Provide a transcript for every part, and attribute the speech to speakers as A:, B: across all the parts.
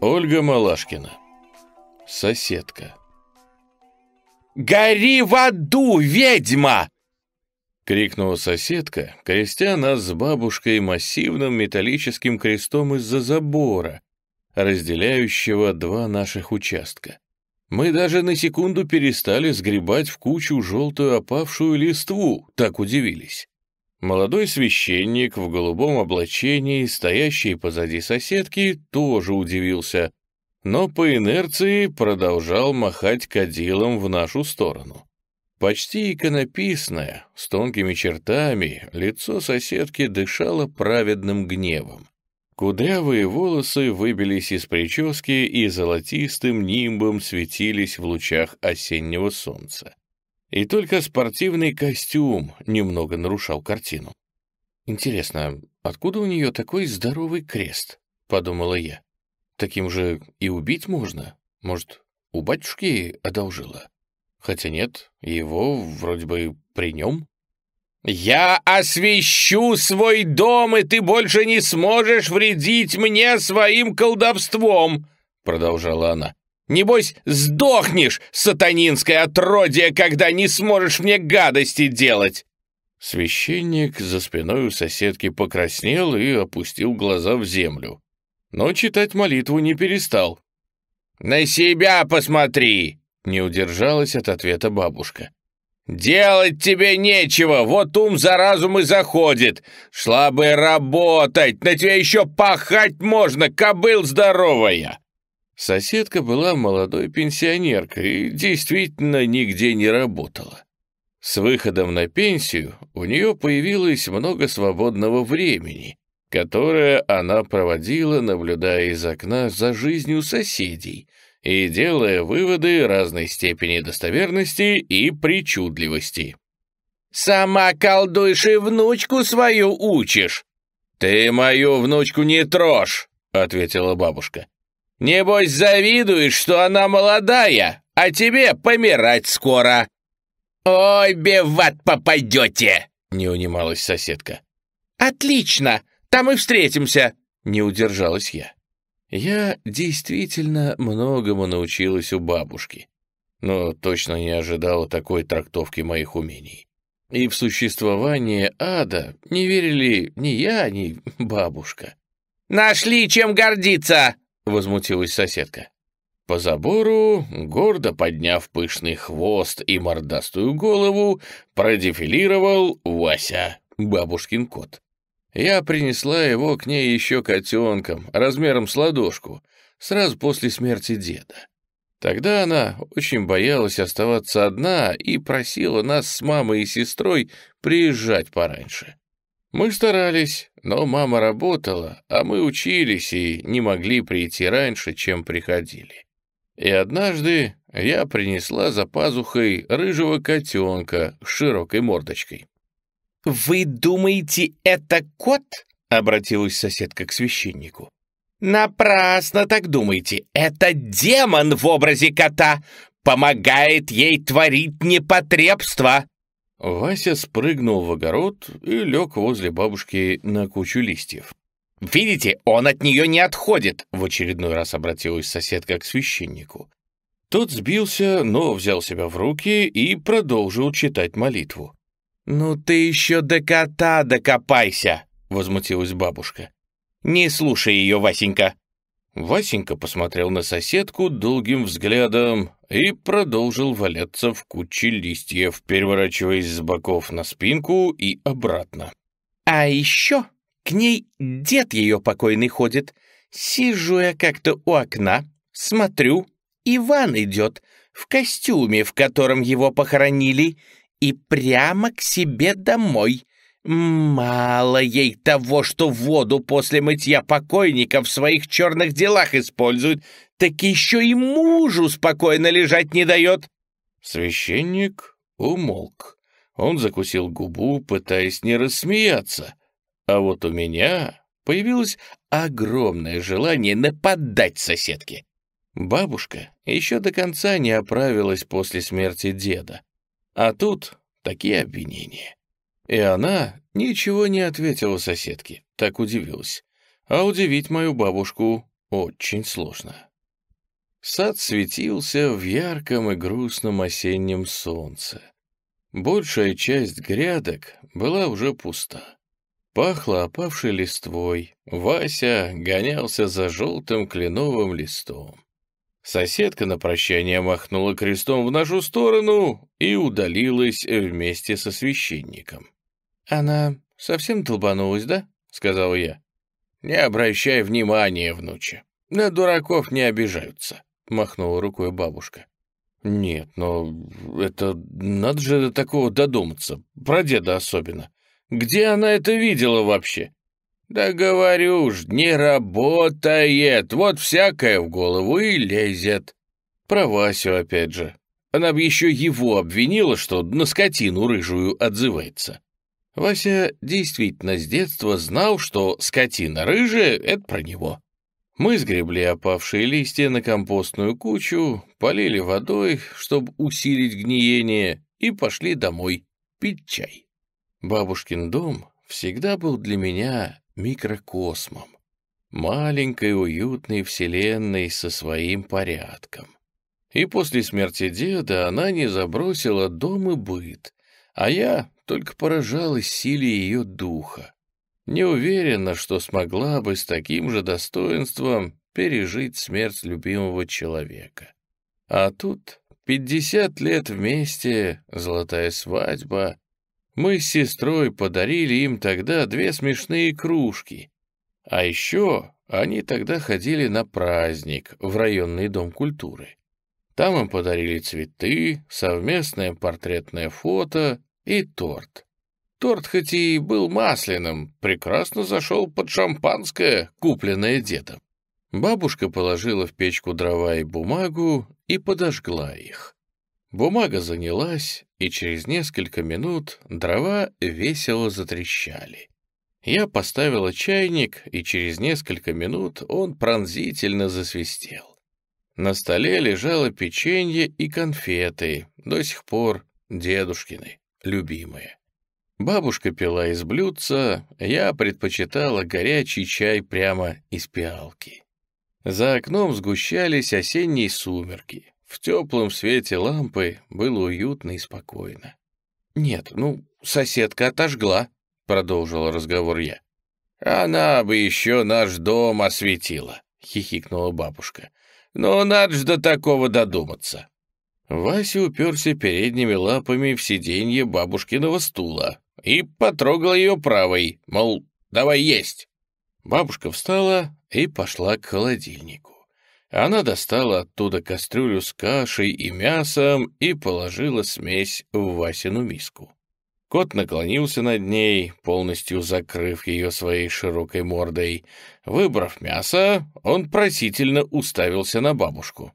A: Ольга Малашкина. Соседка.
B: «Гори в аду, ведьма!»
A: — крикнула соседка, крестя нас с бабушкой массивным металлическим крестом из-за забора, разделяющего два наших участка. Мы даже на секунду перестали сгребать в кучу желтую опавшую листву, так удивились. Молодой священник в голубом облачении, стоящий позади соседки, тоже удивился, но по инерции продолжал махать кадилом в нашу сторону. Почти иконописное, с тонкими чертами, лицо соседки дышало праведным гневом. Кудрявые волосы выбились из прически и золотистым нимбом светились в лучах осеннего солнца. И только спортивный костюм немного нарушал картину. «Интересно, откуда у нее такой здоровый крест?» — подумала я. «Таким же и убить можно. Может, у батюшки одолжила? Хотя нет, его вроде бы при нем».
B: «Я освещу свой дом, и ты больше не сможешь вредить мне своим колдовством!» — продолжала она. Небось, сдохнешь, сатанинское отродье, когда не сможешь мне гадости делать!»
A: Священник за спиной у соседки покраснел и опустил глаза в землю. Но читать молитву не перестал.
B: «На себя посмотри!» — не удержалась от ответа бабушка. «Делать тебе нечего, вот ум за разум и заходит. Шла бы работать, на тебя еще пахать можно, кобыл здоровая!»
A: Соседка была молодой пенсионеркой и действительно нигде не работала. С выходом на пенсию у нее появилось много свободного времени, которое она проводила, наблюдая из окна за жизнью соседей и делая выводы разной степени достоверности и причудливости.
B: «Сама колдуешь и внучку свою учишь!» «Ты мою внучку не трожь!» — ответила бабушка. Небось, завидуешь, что она молодая, а тебе помирать скоро. Ой, беват попадете, не унималась соседка. Отлично, там и встретимся, не удержалась я.
A: Я действительно многому научилась у бабушки, но точно не ожидала такой трактовки моих умений. И в существование ада не верили ни я, ни бабушка.
B: «Нашли чем гордиться!» — возмутилась соседка.
A: По забору, гордо подняв пышный хвост и мордастую голову, продефилировал Вася, бабушкин кот. Я принесла его к ней еще котенком, размером с ладошку, сразу после смерти деда. Тогда она очень боялась оставаться одна и просила нас с мамой и сестрой приезжать пораньше. Мы старались, но мама работала, а мы учились и не могли прийти раньше, чем приходили. И однажды я принесла за пазухой рыжего котенка с широкой мордочкой.
B: «Вы думаете, это кот?» — обратилась соседка к священнику. «Напрасно так думаете. Это демон в образе кота. Помогает ей творить непотребство.
A: Вася спрыгнул в огород и лег возле бабушки на кучу листьев.
B: «Видите, он от нее не отходит!» — в очередной раз обратилась соседка к священнику.
A: Тот сбился, но взял себя в руки и продолжил читать молитву.
B: «Ну ты еще до кота докопайся!» — возмутилась бабушка. «Не слушай ее, Васенька!»
A: Васенька посмотрел на соседку долгим взглядом и продолжил валяться в куче листьев, переворачиваясь с боков на спинку и обратно.
B: «А еще к ней дед ее покойный ходит. Сижу я как-то у окна, смотрю, Иван идет в костюме, в котором его похоронили, и прямо к себе домой. Мало ей того, что воду после мытья покойника в своих черных делах использует, так еще и мужу спокойно лежать не дает.
A: Священник умолк. Он закусил губу, пытаясь не рассмеяться. А вот у меня появилось огромное желание нападать соседке. Бабушка еще до конца не оправилась после смерти деда. А тут такие обвинения. И она ничего не ответила соседке, так удивилась. А удивить мою бабушку очень сложно. Сад светился в ярком и грустном осеннем солнце. Большая часть грядок была уже пуста. Пахло опавшей листвой. Вася гонялся за желтым кленовым листом. Соседка на прощание махнула крестом в нашу сторону и удалилась вместе со священником. «Она совсем долбанулась, да?» — сказал я. «Не обращай внимания, внуча. На дураков не обижаются», — махнула рукой бабушка. «Нет, но это надо же до такого додуматься, про деда особенно. Где она это видела вообще?» «Да говорю ж, не работает, вот всякое в голову и лезет». Про Васю опять же. Она бы еще его обвинила, что на скотину рыжую отзывается. Вася действительно с детства знал, что скотина рыжая — это про него. Мы сгребли опавшие листья на компостную кучу, полили водой, чтобы усилить гниение, и пошли домой пить чай. Бабушкин дом всегда был для меня микрокосмом, маленькой уютной вселенной со своим порядком. И после смерти деда она не забросила дом и быт, а я только поражалась силе ее духа. Не уверена, что смогла бы с таким же достоинством пережить смерть любимого человека. А тут пятьдесят лет вместе, золотая свадьба, мы с сестрой подарили им тогда две смешные кружки. А еще они тогда ходили на праздник в районный дом культуры. Там им подарили цветы, совместное портретное фото и торт. Торт хоть и был масляным, прекрасно зашел под шампанское, купленное дедом. Бабушка положила в печку дрова и бумагу и подожгла их. Бумага занялась, и через несколько минут дрова весело затрещали. Я поставила чайник, и через несколько минут он пронзительно засвистел. На столе лежало печенье и конфеты, до сих пор дедушкины, любимые. Бабушка пила из блюдца, я предпочитала горячий чай прямо из пиалки. За окном сгущались осенние сумерки. В теплом свете лампы было уютно и спокойно. «Нет, ну, соседка отожгла», — продолжил разговор я. «Она бы еще наш дом осветила», — хихикнула бабушка. «Но надо же до такого додуматься». Вася уперся передними лапами в сиденье бабушкиного стула и потрогал ее правой, мол, давай есть. Бабушка встала и пошла к холодильнику. Она достала оттуда кастрюлю с кашей и мясом и положила смесь в Васину миску. Кот наклонился над ней, полностью закрыв ее своей широкой мордой. Выбрав мясо, он просительно уставился на бабушку.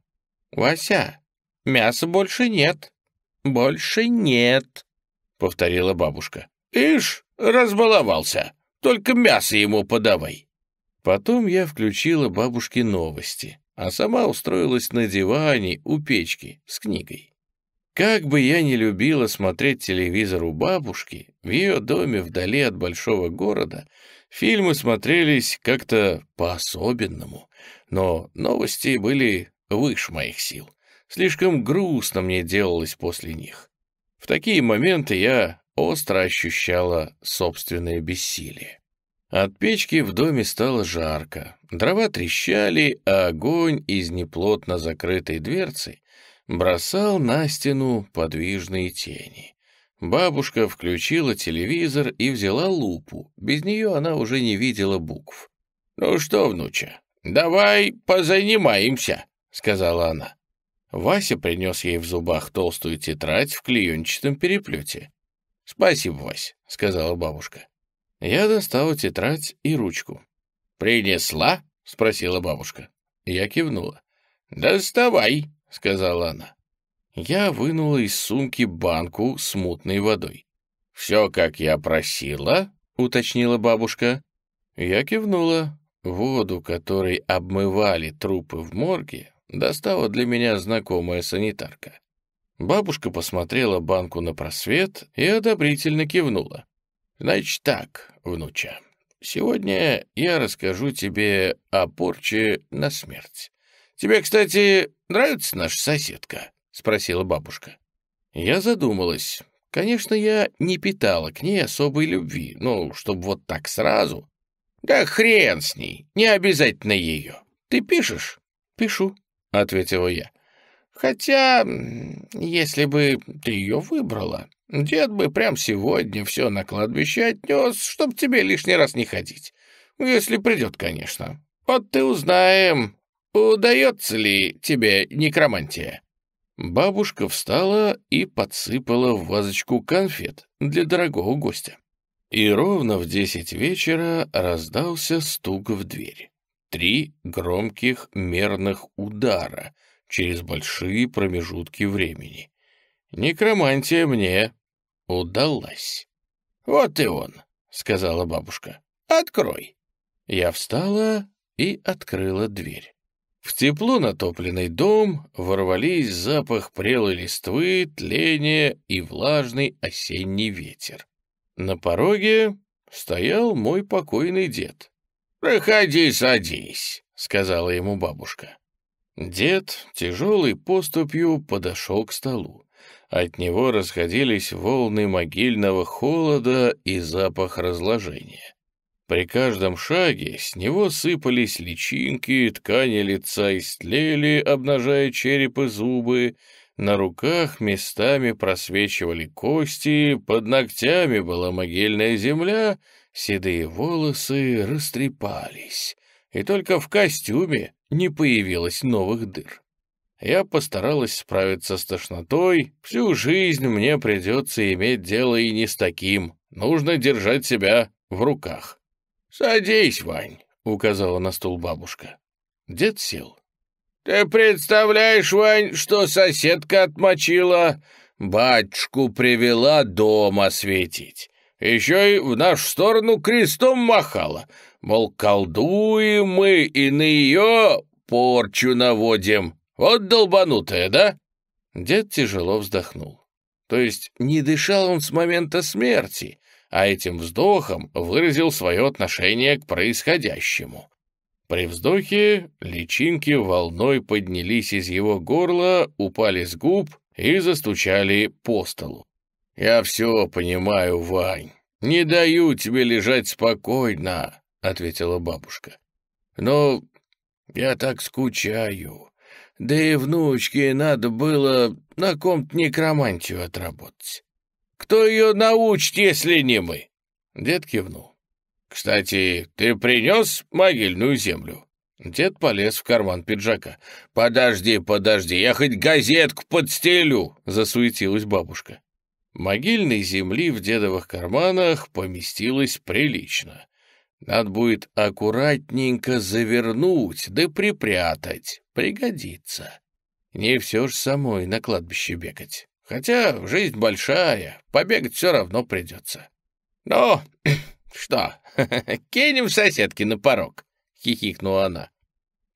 A: «Вася, мяса больше нет. Больше нет», — повторила бабушка. «Ишь, разбаловался. Только мясо ему подавай». Потом я включила бабушке новости а сама устроилась на диване у печки с книгой. Как бы я ни любила смотреть телевизор у бабушки, в ее доме вдали от большого города фильмы смотрелись как-то по-особенному, но новости были выше моих сил. Слишком грустно мне делалось после них. В такие моменты я остро ощущала собственное бессилие. От печки в доме стало жарко, дрова трещали, а огонь из неплотно закрытой дверцы бросал на стену подвижные тени. Бабушка включила телевизор и взяла лупу, без нее она уже не видела букв. «Ну что, внуча, давай позанимаемся», — сказала она. Вася принес ей в зубах толстую тетрадь в клеенчатом переплете. «Спасибо, Вась», — сказала бабушка. Я достала тетрадь и ручку. «Принесла?» — спросила бабушка. Я кивнула. «Доставай», — сказала она. Я вынула из сумки банку с мутной водой. «Все, как я просила?» — уточнила бабушка. Я кивнула. Воду, которой обмывали трупы в морге, достала для меня знакомая санитарка. Бабушка посмотрела банку на просвет и одобрительно кивнула. «Значит так, внуча, сегодня я расскажу тебе о порче на смерть. Тебе, кстати, нравится наша соседка?» — спросила бабушка. Я задумалась. Конечно, я не питала к ней особой любви, ну, чтобы вот так сразу. Да хрен с ней, не обязательно ее. Ты пишешь? Пишу, — ответила я. Хотя, если бы ты ее выбрала, дед бы прям сегодня все на кладбище отнес, чтоб тебе лишний раз не ходить. Если придет, конечно. Вот ты узнаем, удается ли тебе некромантия. Бабушка встала и подсыпала в вазочку конфет для дорогого гостя. И ровно в десять вечера раздался стук в дверь. Три громких мерных удара через большие промежутки времени. Некромантия мне удалась. «Вот и он», — сказала бабушка. «Открой». Я встала и открыла дверь. В тепло натопленный дом ворвались запах прелой листвы, тления и влажный осенний ветер. На пороге стоял мой покойный дед. «Проходи, садись», — сказала ему бабушка. Дед тяжелой поступью подошел к столу. От него расходились волны могильного холода и запах разложения. При каждом шаге с него сыпались личинки, ткани лица истлели, обнажая череп и зубы, на руках местами просвечивали кости, под ногтями была могильная земля, седые волосы растрепались, и только в костюме не появилось новых дыр. Я постаралась справиться с тошнотой, всю жизнь мне придется иметь дело и не с таким, нужно держать себя в руках. «Садись, Вань», — указала на стул бабушка. Дед сел. «Ты представляешь, Вань, что соседка отмочила? Батюшку привела дома светить. Еще и в нашу сторону крестом махала. Мол, колдуем мы и на ее порчу наводим. Вот долбанутая, да?» Дед тяжело вздохнул. То есть не дышал он с момента смерти, а этим вздохом выразил свое отношение к происходящему. При вздохе личинки волной поднялись из его горла, упали с губ и застучали по столу. «Я все понимаю, Вань. Не даю тебе лежать спокойно», — ответила бабушка. «Но я так скучаю. Да и внучке надо было на ком-то некромантию отработать. Кто ее научит, если не мы?» Дед кивнул. «Кстати, ты принес могильную землю?» Дед полез в карман пиджака. «Подожди, подожди, я хоть газетку подстелю!» — засуетилась бабушка. Могильной земли в дедовых карманах поместилось прилично. Надо будет аккуратненько завернуть, да припрятать. Пригодится. Не все ж самой на кладбище бегать. Хотя жизнь большая, побегать все равно придется. Ну, что, кинем соседки на порог? Хихикнула она.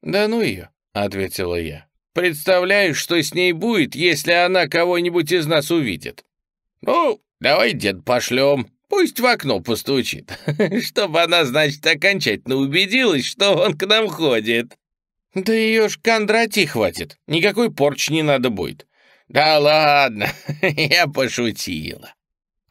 A: Да ну ее, ответила я. Представляешь, что с ней будет, если она кого-нибудь из нас увидит? Ну, давай дед пошлем, пусть в окно постучит, чтобы она, значит, окончательно убедилась, что он к нам ходит. Да ее ж Кондрати хватит, никакой порч не надо будет. «Да ладно, я пошутила.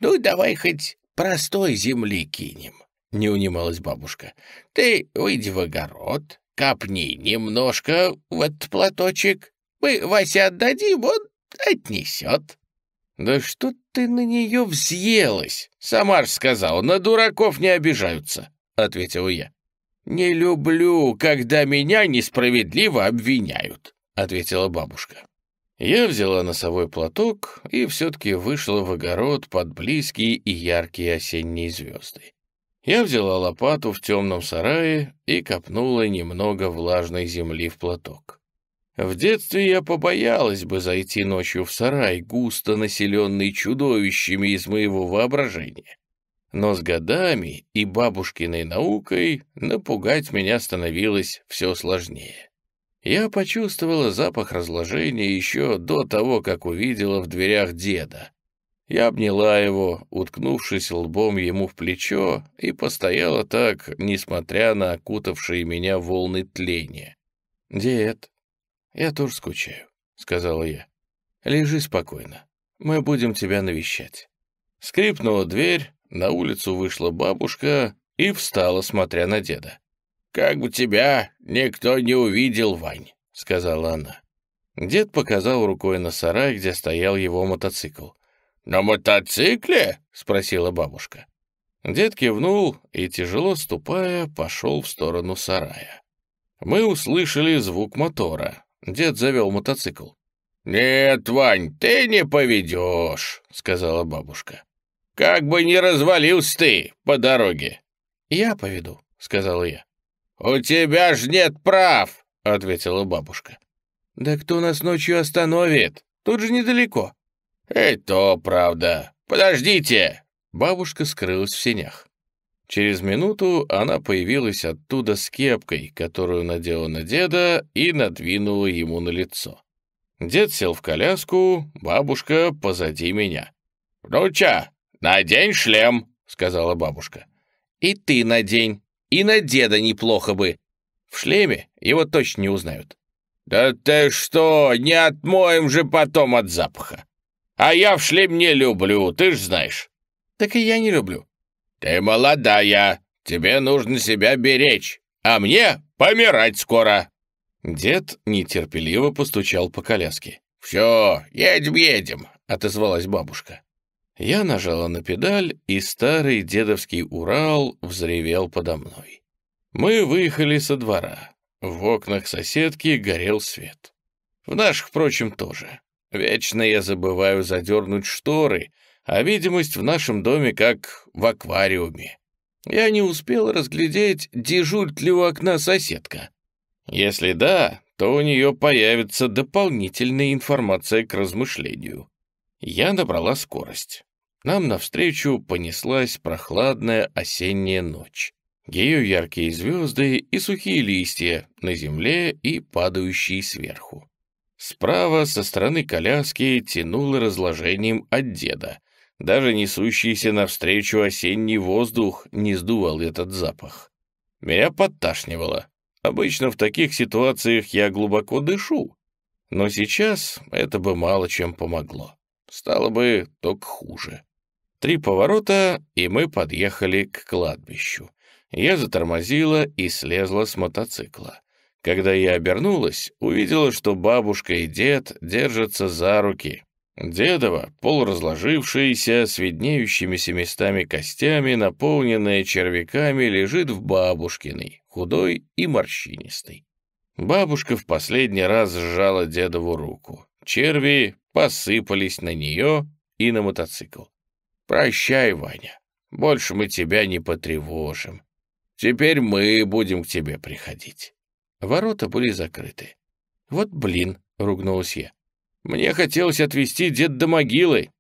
A: Ну, давай хоть простой земли кинем», — не унималась бабушка. «Ты выйди в огород, копни немножко в этот платочек. Мы Васе отдадим, он отнесет». «Да что ты на нее взъелась?» «Сама ж сказал, на дураков не обижаются», — ответил я. «Не люблю, когда меня несправедливо обвиняют», — ответила бабушка. Я взяла носовой платок и все-таки вышла в огород под близкие и яркие осенние звезды. Я взяла лопату в темном сарае и копнула немного влажной земли в платок. В детстве я побоялась бы зайти ночью в сарай, густо населенный чудовищами из моего воображения. Но с годами и бабушкиной наукой напугать меня становилось все сложнее. Я почувствовала запах разложения еще до того, как увидела в дверях деда. Я обняла его, уткнувшись лбом ему в плечо, и постояла так, несмотря на окутавшие меня волны тления. «Дед, «Я тоже скучаю», — сказала я. «Лежи спокойно. Мы будем тебя навещать». Скрипнула дверь, на улицу вышла бабушка и встала, смотря на деда.
B: «Как бы тебя никто не увидел, Вань», — сказала она.
A: Дед показал рукой на сарай, где стоял его мотоцикл.
B: «На мотоцикле?»
A: — спросила бабушка. Дед кивнул и, тяжело ступая, пошел в сторону сарая. Мы услышали звук мотора. Дед завел мотоцикл.
B: «Нет, Вань, ты не поведешь», — сказала бабушка. «Как бы не развалился ты по дороге».
A: «Я поведу», — сказала я.
B: «У тебя ж нет прав», — ответила бабушка.
A: «Да кто нас ночью остановит? Тут же недалеко».
B: «И то правда. Подождите!»
A: Бабушка скрылась в сенях. Через минуту она появилась оттуда с кепкой, которую надела на деда и надвинула ему на лицо. Дед сел в коляску, бабушка позади меня.
B: «Внуча, надень шлем», — сказала бабушка.
A: «И ты надень, и на деда неплохо бы. В шлеме его точно не узнают».
B: «Да ты что, не отмоем же потом от запаха. А я в шлем не люблю, ты ж знаешь».
A: «Так и я не люблю.
B: «Ты молодая, тебе нужно себя беречь, а мне помирать скоро!»
A: Дед нетерпеливо постучал по коляске.
B: «Все, едем, едем!» — отозвалась бабушка.
A: Я нажала на педаль, и старый дедовский Урал взревел подо мной. Мы выехали со двора. В окнах соседки горел свет. В наших, впрочем, тоже. Вечно я забываю задернуть шторы, а видимость в нашем доме как в аквариуме. Я не успел разглядеть, дежурит ли у окна соседка. Если да, то у нее появится дополнительная информация к размышлению. Я набрала скорость. Нам навстречу понеслась прохладная осенняя ночь. Ее яркие звезды и сухие листья на земле и падающие сверху. Справа со стороны коляски тянуло разложением от деда, даже несущийся навстречу осенний воздух не сдувал этот запах. Меня подташнивало. Обычно в таких ситуациях я глубоко дышу. Но сейчас это бы мало чем помогло. Стало бы только хуже. Три поворота, и мы подъехали к кладбищу. Я затормозила и слезла с мотоцикла. Когда я обернулась, увидела, что бабушка и дед держатся за руки, Дедова, полуразложившаяся, с виднеющимися местами костями, наполненная червяками, лежит в бабушкиной, худой и морщинистой. Бабушка в последний раз сжала дедову руку. Черви посыпались на нее и на мотоцикл. «Прощай, Ваня, больше мы тебя не потревожим. Теперь мы будем к тебе приходить». Ворота были закрыты. «Вот блин», — ругнулась я. Мне хотелось отвезти дед до могилы.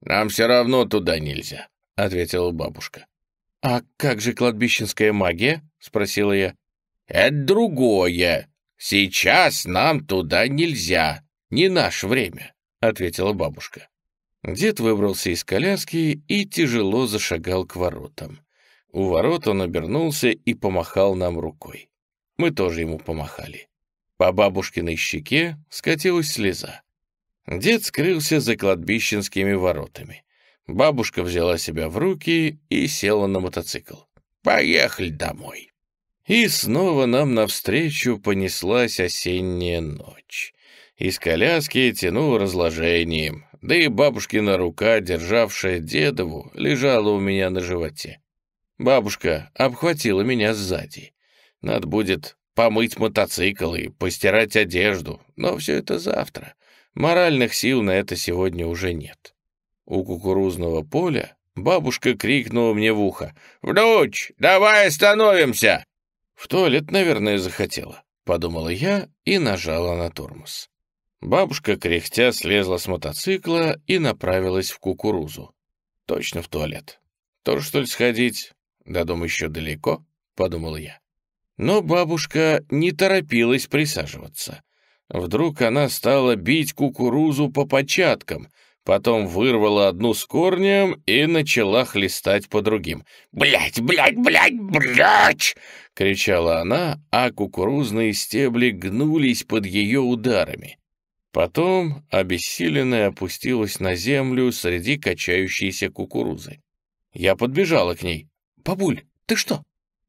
A: Нам все равно туда нельзя, — ответила бабушка. «А как же кладбищенская магия?» — спросила я. «Это другое. Сейчас нам туда нельзя. Не наше время», — ответила бабушка. Дед выбрался из коляски и тяжело зашагал к воротам. У ворот он обернулся и помахал нам рукой. Мы тоже ему помахали. По бабушкиной щеке скатилась слеза. Дед скрылся за кладбищенскими воротами. Бабушка взяла себя в руки и села на мотоцикл. «Поехали домой». И снова нам навстречу понеслась осенняя ночь. Из коляски тянуло разложением, да и бабушкина рука, державшая дедову, лежала у меня на животе. Бабушка обхватила меня сзади. Надо будет помыть мотоцикл и постирать одежду, но все это завтра. Моральных сил на это сегодня уже нет. У кукурузного поля бабушка крикнула мне в ухо. «Внуч, давай остановимся!» В туалет, наверное, захотела. подумала я и нажала на тормоз. Бабушка, кряхтя, слезла с мотоцикла и направилась в кукурузу. Точно в туалет. Тоже, что ли, сходить? До дома еще далеко, подумал я. Но бабушка не торопилась присаживаться. Вдруг она стала бить кукурузу по початкам, потом вырвала одну с корнем и начала хлестать по другим. «Блядь, блядь, блядь, блядь!» — кричала она, а кукурузные стебли гнулись под ее ударами. Потом обессиленная опустилась на землю среди качающейся кукурузы. Я подбежала к ней. «Бабуль, ты что?»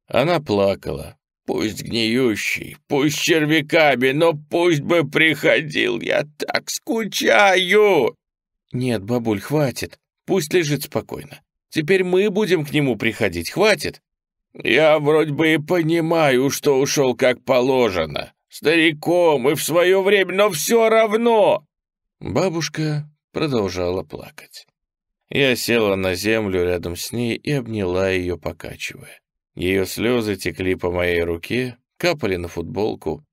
A: Она плакала. «Пусть гниющий, пусть червяками, но пусть бы приходил, я так скучаю!» «Нет, бабуль, хватит, пусть лежит спокойно. Теперь мы будем к нему приходить, хватит?» «Я вроде бы и понимаю, что ушел как положено. Стариком и в свое время, но все равно!» Бабушка продолжала плакать. Я села на землю рядом с ней и обняла ее, покачивая. Ее слезы текли по моей руке, капали на футболку.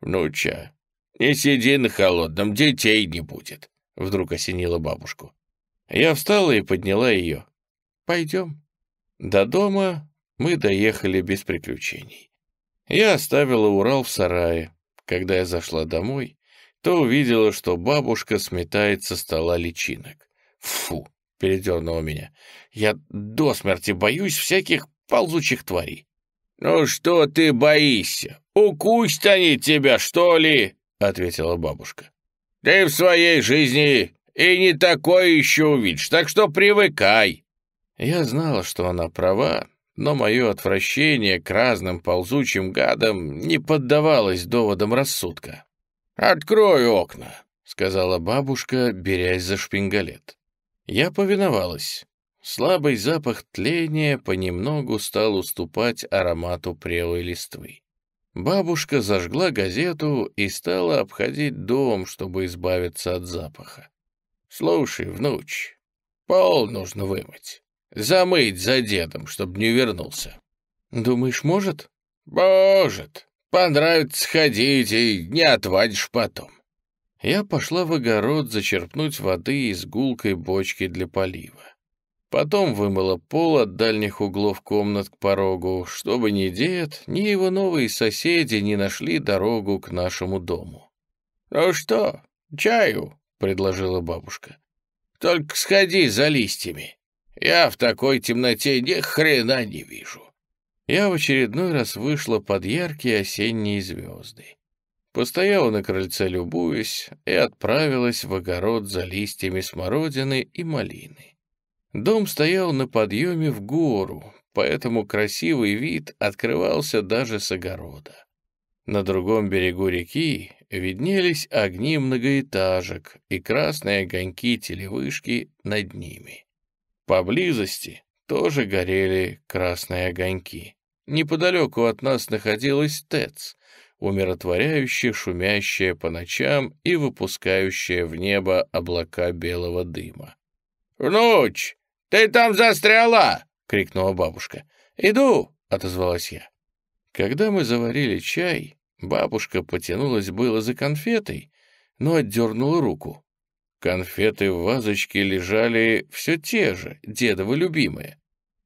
A: «Внуча, не сиди на холодном, детей не будет», — вдруг осенила бабушку. Я встала и подняла ее. «Пойдем». До дома мы доехали без приключений. Я оставила Урал в сарае. Когда я зашла домой, то увидела, что бабушка сметает со стола личинок. Фу, передернула меня. «Я до смерти боюсь всяких ползучих тварей». «Ну что ты боишься? Укусят они тебя, что ли?» — ответила бабушка. «Ты в своей жизни и не такое еще увидишь, так что привыкай». Я знала, что она права, но мое отвращение к разным ползучим гадам не поддавалось доводам рассудка. «Открой окна», — сказала бабушка, берясь за шпингалет. Я повиновалась. Слабый запах тления понемногу стал уступать аромату прелой листвы. Бабушка зажгла газету и стала обходить дом, чтобы избавиться от запаха. «Слушай, внуч, пол нужно вымыть. Замыть за дедом, чтобы не вернулся». «Думаешь, может?» «Может. Понравится ходить и не отвадишь потом. Я пошла в огород зачерпнуть воды из гулкой бочки для полива. Потом вымыла пол от дальних углов комнат к порогу, чтобы ни дед, ни его новые соседи не нашли дорогу к нашему дому. «Ну что, чаю?» — предложила бабушка. «Только сходи за листьями. Я в такой темноте ни хрена не вижу». Я в очередной раз вышла под яркие осенние звезды постояла на крыльце, любуясь, и отправилась в огород за листьями смородины и малины. Дом стоял на подъеме в гору, поэтому красивый вид открывался даже с огорода. На другом берегу реки виднелись огни многоэтажек и красные огоньки телевышки над ними. Поблизости тоже горели красные огоньки. Неподалеку от нас находилась ТЭЦ, умиротворяюще шумящая по ночам и выпускающая в небо облака белого дыма. «Внуч, ты там застряла!» — крикнула бабушка. «Иду!» — отозвалась я. Когда мы заварили чай, бабушка потянулась было за конфетой, но отдернула руку. Конфеты в вазочке лежали все те же, дедовы любимые.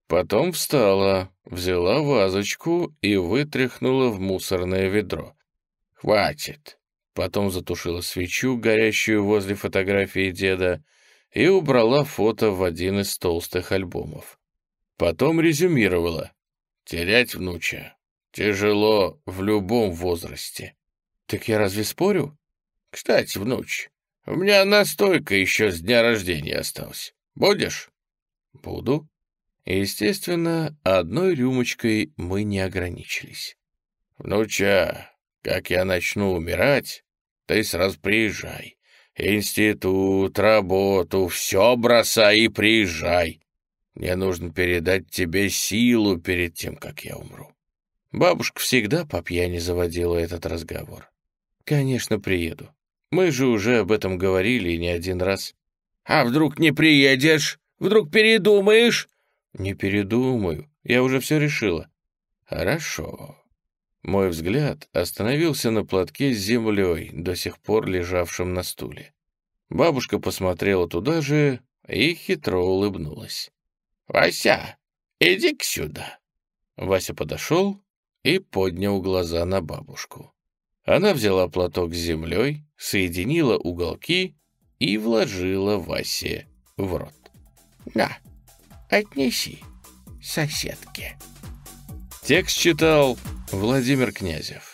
A: Потом встала, взяла вазочку и вытряхнула в мусорное ведро. «Хватит!» Потом затушила свечу, горящую возле фотографии деда, и убрала фото в один из толстых альбомов. Потом резюмировала. «Терять внуча тяжело в любом возрасте». «Так я разве спорю?» «Кстати, внуч, у меня настойка еще с дня рождения осталась. Будешь?» «Буду», Естественно, одной рюмочкой мы не ограничились. «Внуча, как я начну умирать, ты сразу приезжай. Институт, работу, все бросай и приезжай. Мне нужно передать тебе силу перед тем, как я умру». Бабушка всегда по пьяни заводила этот разговор. «Конечно, приеду. Мы же уже об этом говорили не один раз». «А вдруг не приедешь? Вдруг передумаешь?» «Не передумаю, я уже все решила». «Хорошо». Мой взгляд остановился на платке с землей, до сих пор лежавшем на стуле. Бабушка посмотрела туда же и хитро улыбнулась.
B: «Вася, иди-ка сюда!»
A: Вася подошел и поднял глаза на бабушку. Она взяла платок с землей, соединила уголки и вложила Васе в рот.
B: «На, отнеси соседке».
A: Текст читал Владимир Князев.